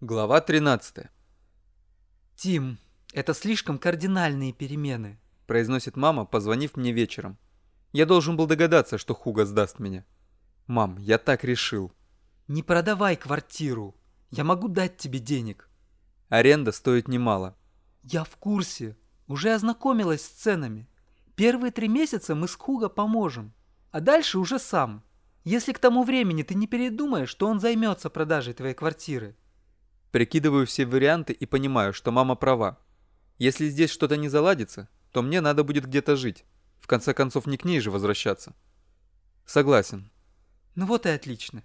Глава 13. «Тим, это слишком кардинальные перемены», — произносит мама, позвонив мне вечером. Я должен был догадаться, что Хуга сдаст меня. «Мам, я так решил». «Не продавай квартиру. Я могу дать тебе денег». Аренда стоит немало. «Я в курсе. Уже ознакомилась с ценами. Первые три месяца мы с Хуга поможем, а дальше уже сам. Если к тому времени ты не передумаешь, что он займется продажей твоей квартиры». Прикидываю все варианты и понимаю, что мама права. Если здесь что-то не заладится, то мне надо будет где-то жить. В конце концов, не к ней же возвращаться. Согласен. Ну вот и отлично.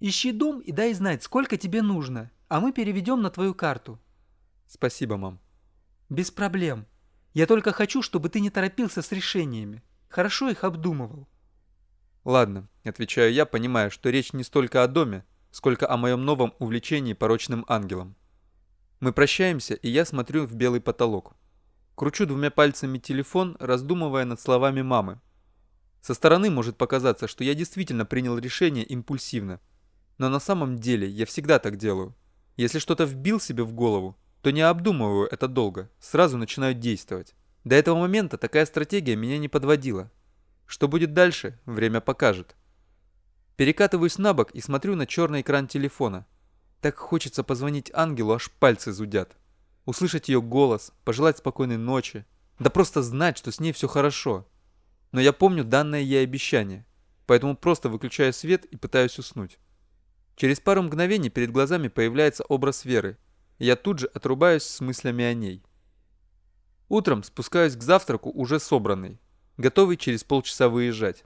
Ищи дом и дай знать, сколько тебе нужно, а мы переведем на твою карту. Спасибо, мам. Без проблем. Я только хочу, чтобы ты не торопился с решениями. Хорошо их обдумывал. Ладно, отвечаю я, понимая, что речь не столько о доме, сколько о моем новом увлечении порочным ангелом. Мы прощаемся, и я смотрю в белый потолок. Кручу двумя пальцами телефон, раздумывая над словами мамы. Со стороны может показаться, что я действительно принял решение импульсивно. Но на самом деле я всегда так делаю. Если что-то вбил себе в голову, то не обдумываю это долго, сразу начинаю действовать. До этого момента такая стратегия меня не подводила. Что будет дальше, время покажет. Перекатываюсь на бок и смотрю на черный экран телефона. Так хочется позвонить ангелу, аж пальцы зудят. Услышать ее голос, пожелать спокойной ночи. Да просто знать, что с ней все хорошо. Но я помню данное ей обещание. Поэтому просто выключаю свет и пытаюсь уснуть. Через пару мгновений перед глазами появляется образ Веры. И я тут же отрубаюсь с мыслями о ней. Утром спускаюсь к завтраку уже собранный, готовый через полчаса выезжать.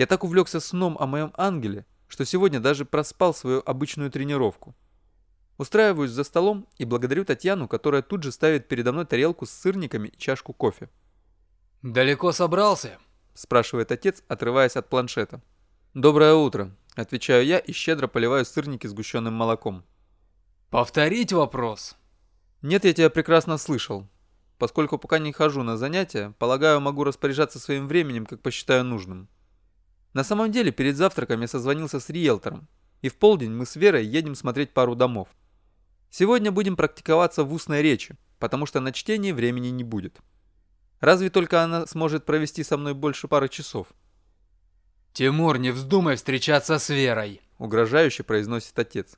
Я так увлекся сном о моем ангеле, что сегодня даже проспал свою обычную тренировку. Устраиваюсь за столом и благодарю Татьяну, которая тут же ставит передо мной тарелку с сырниками и чашку кофе. «Далеко собрался?» – спрашивает отец, отрываясь от планшета. «Доброе утро», – отвечаю я и щедро поливаю сырники сгущенным молоком. «Повторить вопрос?» «Нет, я тебя прекрасно слышал. Поскольку пока не хожу на занятия, полагаю, могу распоряжаться своим временем, как посчитаю нужным». На самом деле, перед завтраком я созвонился с риэлтором, и в полдень мы с Верой едем смотреть пару домов. Сегодня будем практиковаться в устной речи, потому что на чтение времени не будет. Разве только она сможет провести со мной больше пары часов. «Тимур, не вздумай встречаться с Верой!» – угрожающе произносит отец.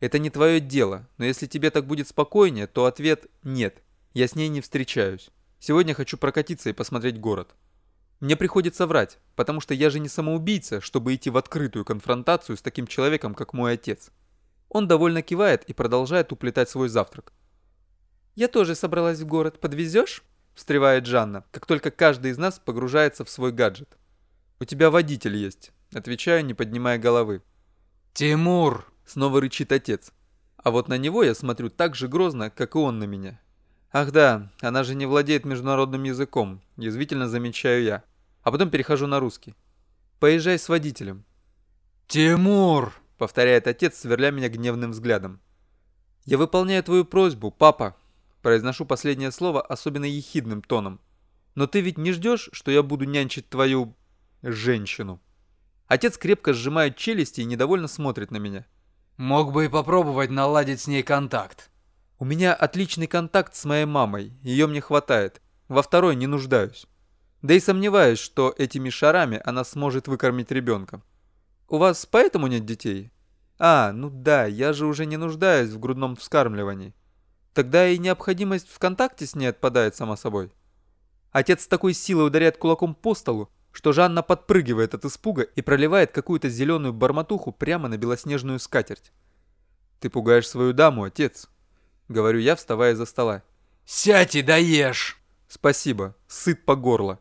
«Это не твое дело, но если тебе так будет спокойнее, то ответ – нет, я с ней не встречаюсь. Сегодня хочу прокатиться и посмотреть город». Мне приходится врать, потому что я же не самоубийца, чтобы идти в открытую конфронтацию с таким человеком, как мой отец. Он довольно кивает и продолжает уплетать свой завтрак. «Я тоже собралась в город. Подвезешь?» – встревает Жанна, как только каждый из нас погружается в свой гаджет. «У тебя водитель есть», – отвечаю, не поднимая головы. «Тимур!» – снова рычит отец. А вот на него я смотрю так же грозно, как и он на меня. Ах да, она же не владеет международным языком, язвительно замечаю я а потом перехожу на русский. Поезжай с водителем. «Тимур!» — повторяет отец, сверля меня гневным взглядом. «Я выполняю твою просьбу, папа!» Произношу последнее слово особенно ехидным тоном. «Но ты ведь не ждешь, что я буду нянчить твою... женщину?» Отец крепко сжимает челюсти и недовольно смотрит на меня. «Мог бы и попробовать наладить с ней контакт». «У меня отличный контакт с моей мамой, ее мне хватает. Во второй не нуждаюсь». Да и сомневаюсь, что этими шарами она сможет выкормить ребенка. У вас поэтому нет детей? А, ну да, я же уже не нуждаюсь в грудном вскармливании. Тогда и необходимость в контакте с ней отпадает само собой. Отец с такой силой ударяет кулаком по столу, что Жанна подпрыгивает от испуга и проливает какую-то зеленую барматуху прямо на белоснежную скатерть. «Ты пугаешь свою даму, отец», — говорю я, вставая за стола. «Сядь и доешь!» «Спасибо, сыт по горло».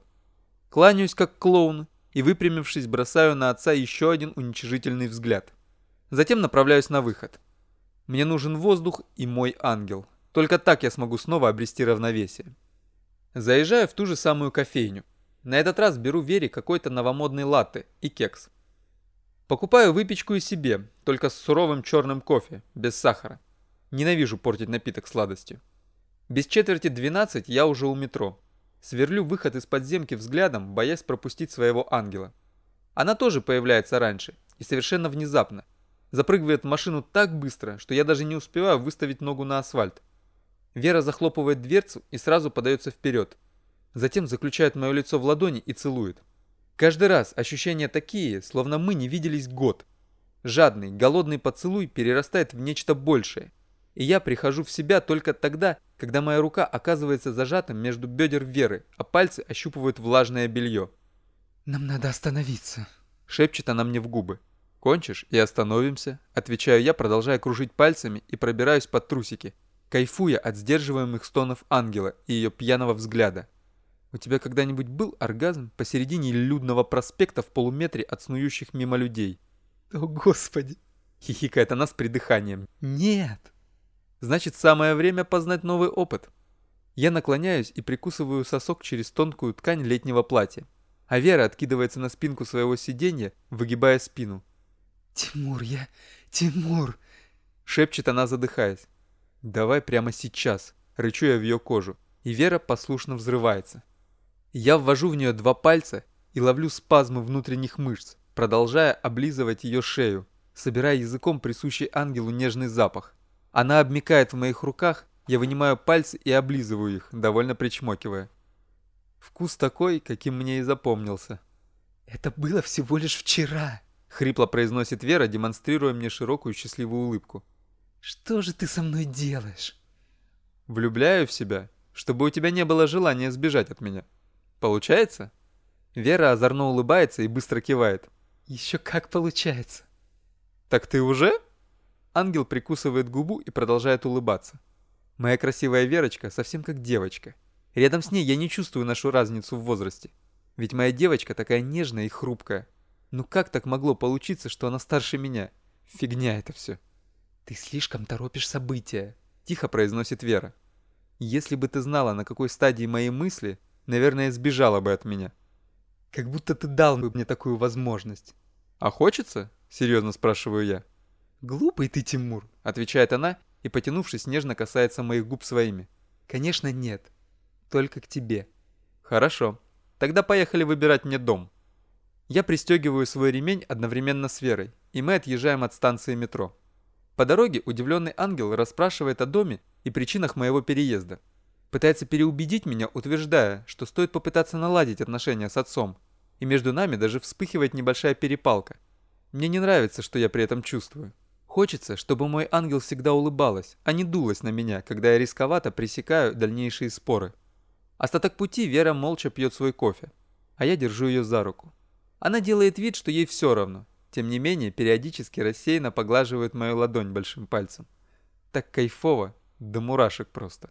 Кланяюсь как клоун и, выпрямившись, бросаю на отца еще один уничижительный взгляд. Затем направляюсь на выход. Мне нужен воздух и мой ангел. Только так я смогу снова обрести равновесие. Заезжаю в ту же самую кофейню. На этот раз беру Вере какой-то новомодный латте и кекс. Покупаю выпечку и себе, только с суровым черным кофе, без сахара. Ненавижу портить напиток сладостью. Без четверти 12 я уже у метро. Сверлю выход из подземки взглядом, боясь пропустить своего ангела. Она тоже появляется раньше, и совершенно внезапно. Запрыгивает в машину так быстро, что я даже не успеваю выставить ногу на асфальт. Вера захлопывает дверцу и сразу подается вперед. Затем заключает мое лицо в ладони и целует. Каждый раз ощущения такие, словно мы не виделись год. Жадный, голодный поцелуй перерастает в нечто большее. И я прихожу в себя только тогда, когда моя рука оказывается зажатым между бедер Веры, а пальцы ощупывают влажное белье. «Нам надо остановиться», — шепчет она мне в губы. «Кончишь и остановимся», — отвечаю я, продолжая кружить пальцами и пробираюсь под трусики, кайфуя от сдерживаемых стонов ангела и ее пьяного взгляда. У тебя когда-нибудь был оргазм посередине людного проспекта в полуметре от снующих мимо людей? О, Господи! Хихикает она с придыханием. Нет! Значит, самое время познать новый опыт. Я наклоняюсь и прикусываю сосок через тонкую ткань летнего платья. А Вера откидывается на спинку своего сиденья, выгибая спину. «Тимур, я... Тимур!» Шепчет она, задыхаясь. «Давай прямо сейчас!» Рычу я в ее кожу, и Вера послушно взрывается. Я ввожу в нее два пальца и ловлю спазмы внутренних мышц, продолжая облизывать ее шею, собирая языком присущий ангелу нежный запах. Она обмикает в моих руках, я вынимаю пальцы и облизываю их, довольно причмокивая. Вкус такой, каким мне и запомнился. «Это было всего лишь вчера», — хрипло произносит Вера, демонстрируя мне широкую счастливую улыбку. «Что же ты со мной делаешь?» «Влюбляю в себя, чтобы у тебя не было желания сбежать от меня. Получается?» Вера озорно улыбается и быстро кивает. «Еще как получается». «Так ты уже?» Ангел прикусывает губу и продолжает улыбаться. Моя красивая Верочка совсем как девочка. Рядом с ней я не чувствую нашу разницу в возрасте. Ведь моя девочка такая нежная и хрупкая. Ну как так могло получиться, что она старше меня? Фигня это все. «Ты слишком торопишь события», — тихо произносит Вера. «Если бы ты знала, на какой стадии мои мысли, наверное, сбежала бы от меня». «Как будто ты дал бы мне такую возможность». «А хочется?» — серьезно спрашиваю я. «Глупый ты, Тимур», — отвечает она и, потянувшись, нежно касается моих губ своими. «Конечно нет. Только к тебе». «Хорошо. Тогда поехали выбирать мне дом». Я пристегиваю свой ремень одновременно с Верой, и мы отъезжаем от станции метро. По дороге удивленный ангел расспрашивает о доме и причинах моего переезда. Пытается переубедить меня, утверждая, что стоит попытаться наладить отношения с отцом, и между нами даже вспыхивает небольшая перепалка. Мне не нравится, что я при этом чувствую. Хочется, чтобы мой ангел всегда улыбалась, а не дулась на меня, когда я рисковато пресекаю дальнейшие споры. Остаток пути Вера молча пьет свой кофе, а я держу ее за руку. Она делает вид, что ей все равно, тем не менее периодически рассеянно поглаживает мою ладонь большим пальцем. Так кайфово, до мурашек просто.